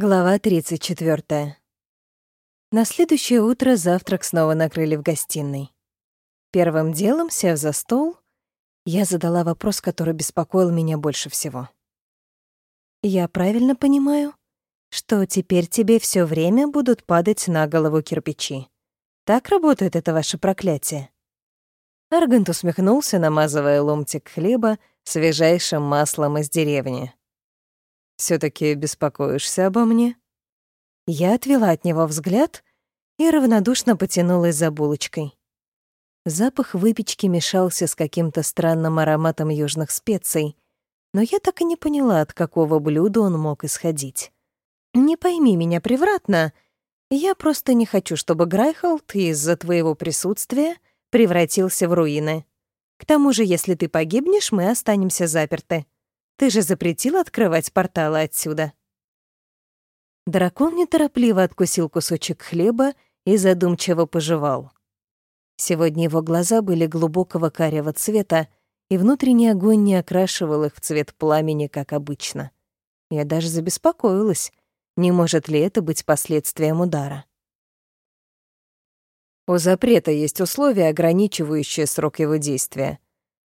Глава 34. На следующее утро завтрак снова накрыли в гостиной. Первым делом, сев за стол, я задала вопрос, который беспокоил меня больше всего. «Я правильно понимаю, что теперь тебе все время будут падать на голову кирпичи? Так работает это ваше проклятие?» Аргант усмехнулся, намазывая ломтик хлеба свежайшим маслом из деревни все таки беспокоишься обо мне?» Я отвела от него взгляд и равнодушно потянулась за булочкой. Запах выпечки мешался с каким-то странным ароматом южных специй, но я так и не поняла, от какого блюда он мог исходить. «Не пойми меня превратно, я просто не хочу, чтобы Грайхолд из-за твоего присутствия превратился в руины. К тому же, если ты погибнешь, мы останемся заперты. Ты же запретил открывать порталы отсюда». Дракон неторопливо откусил кусочек хлеба и задумчиво пожевал. Сегодня его глаза были глубокого карего цвета, и внутренний огонь не окрашивал их в цвет пламени, как обычно. Я даже забеспокоилась, не может ли это быть последствием удара. У запрета есть условия, ограничивающие срок его действия.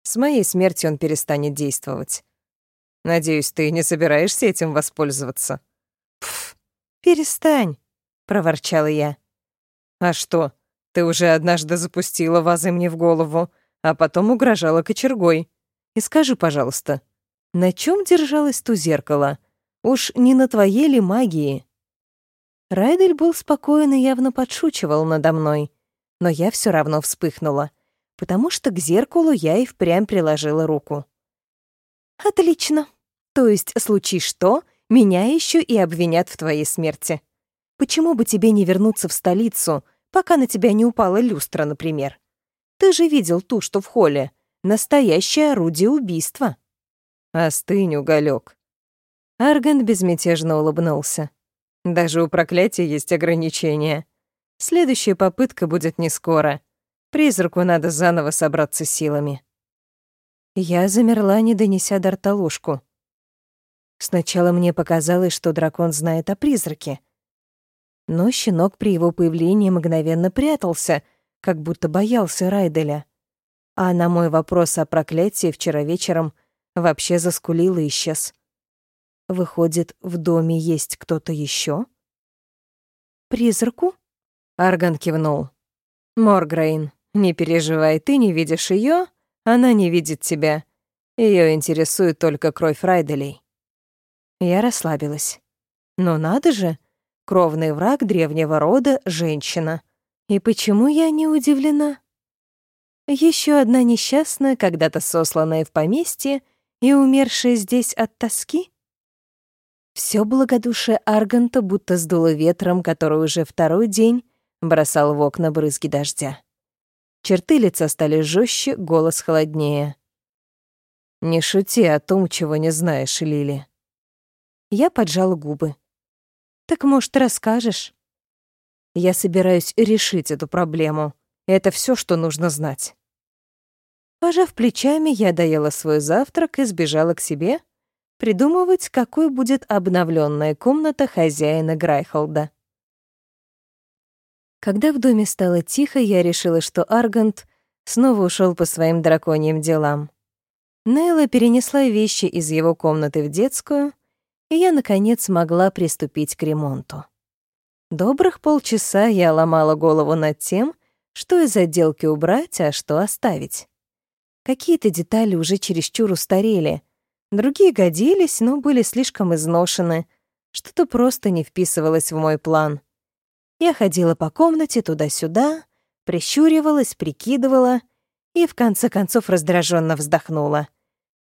С моей смертью он перестанет действовать. Надеюсь, ты не собираешься этим воспользоваться?» «Пф, перестань», — проворчала я. «А что, ты уже однажды запустила вазы мне в голову, а потом угрожала кочергой. И скажи, пожалуйста, на чем держалось то зеркало? Уж не на твоей ли магии?» Райдель был спокоен и явно подшучивал надо мной, но я все равно вспыхнула, потому что к зеркалу я и впрямь приложила руку. «Отлично. То есть, случай что, меня еще и обвинят в твоей смерти. Почему бы тебе не вернуться в столицу, пока на тебя не упала люстра, например? Ты же видел ту, что в холле. Настоящее орудие убийства». «Остынь, уголек. Арган безмятежно улыбнулся. «Даже у проклятия есть ограничения. Следующая попытка будет не скоро. Призраку надо заново собраться силами». Я замерла, не донеся до рта ложку. Сначала мне показалось, что дракон знает о призраке. Но щенок при его появлении мгновенно прятался, как будто боялся Райделя. А на мой вопрос о проклятии вчера вечером вообще заскулил и исчез. Выходит, в доме есть кто-то еще? Призраку? Арган кивнул. Моргрейн, не переживай, ты не видишь ее, она не видит тебя. Ее интересует только кровь Райделей. Я расслабилась. Но надо же, кровный враг древнего рода — женщина. И почему я не удивлена? Еще одна несчастная, когда-то сосланная в поместье и умершая здесь от тоски? Все благодушие Арганта будто сдуло ветром, который уже второй день бросал в окна брызги дождя. Черты лица стали жестче, голос холоднее. «Не шути о том, чего не знаешь, Лили». Я поджала губы. «Так, может, расскажешь?» «Я собираюсь решить эту проблему. Это все, что нужно знать». Пожав плечами, я доела свой завтрак и сбежала к себе, придумывать, какой будет обновленная комната хозяина Грайхолда. Когда в доме стало тихо, я решила, что Аргант снова ушел по своим драконьим делам. Нейла перенесла вещи из его комнаты в детскую, и я, наконец, могла приступить к ремонту. Добрых полчаса я ломала голову над тем, что из отделки убрать, а что оставить. Какие-то детали уже чересчур устарели, другие годились, но были слишком изношены, что-то просто не вписывалось в мой план — я ходила по комнате туда-сюда, прищуривалась, прикидывала и в конце концов раздраженно вздохнула.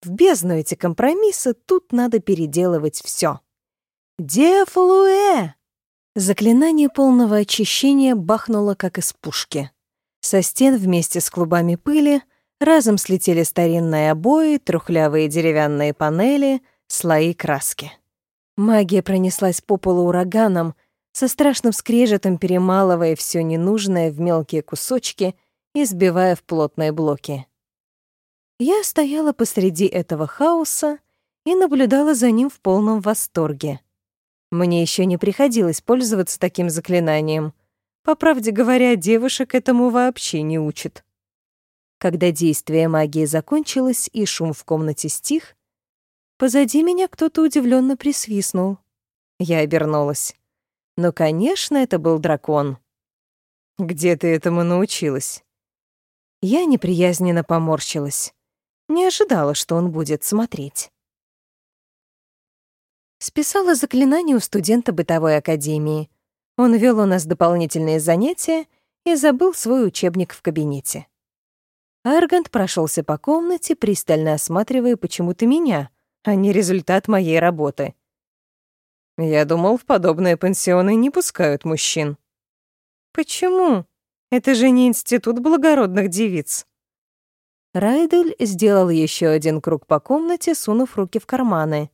В бездну эти компромиссы, тут надо переделывать все. «Дефлуэ!» Заклинание полного очищения бахнуло, как из пушки. Со стен вместе с клубами пыли разом слетели старинные обои, трухлявые деревянные панели, слои краски. Магия пронеслась по полу ураганом — со страшным скрежетом перемалывая все ненужное в мелкие кусочки и сбивая в плотные блоки. Я стояла посреди этого хаоса и наблюдала за ним в полном восторге. Мне еще не приходилось пользоваться таким заклинанием. По правде говоря, девушек этому вообще не учат. Когда действие магии закончилось и шум в комнате стих, позади меня кто-то удивленно присвистнул. Я обернулась. Но, конечно, это был дракон. «Где ты этому научилась?» Я неприязненно поморщилась. Не ожидала, что он будет смотреть. Списала заклинание у студента бытовой академии. Он вел у нас дополнительные занятия и забыл свой учебник в кабинете. Аргант прошелся по комнате, пристально осматривая почему-то меня, а не результат моей работы. Я думал, в подобные пансионы не пускают мужчин. Почему? Это же не институт благородных девиц. Райдель сделал еще один круг по комнате, сунув руки в карманы.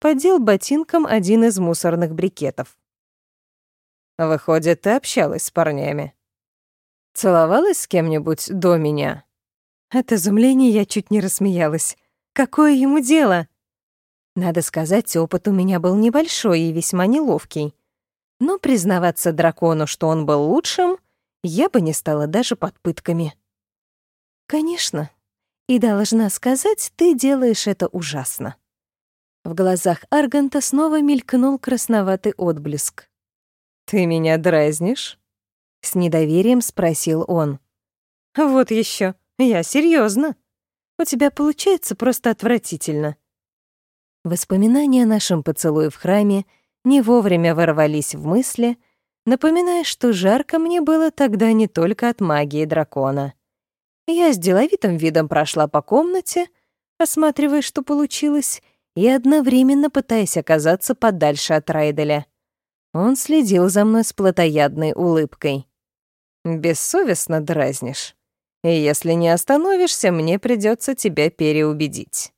Подел ботинком один из мусорных брикетов. Выходит, ты общалась с парнями. Целовалась с кем-нибудь до меня? От изумления я чуть не рассмеялась. Какое ему дело? Надо сказать, опыт у меня был небольшой и весьма неловкий. Но признаваться дракону, что он был лучшим, я бы не стала даже под пытками. Конечно. И должна сказать, ты делаешь это ужасно. В глазах Арганта снова мелькнул красноватый отблеск. «Ты меня дразнишь?» — с недоверием спросил он. «Вот еще, я серьезно. У тебя получается просто отвратительно. Воспоминания о нашем поцелуе в храме не вовремя ворвались в мысли, напоминая, что жарко мне было тогда не только от магии дракона. Я с деловитым видом прошла по комнате, осматривая, что получилось, и одновременно пытаясь оказаться подальше от Райделя. Он следил за мной с плотоядной улыбкой. «Бессовестно дразнишь. И если не остановишься, мне придется тебя переубедить».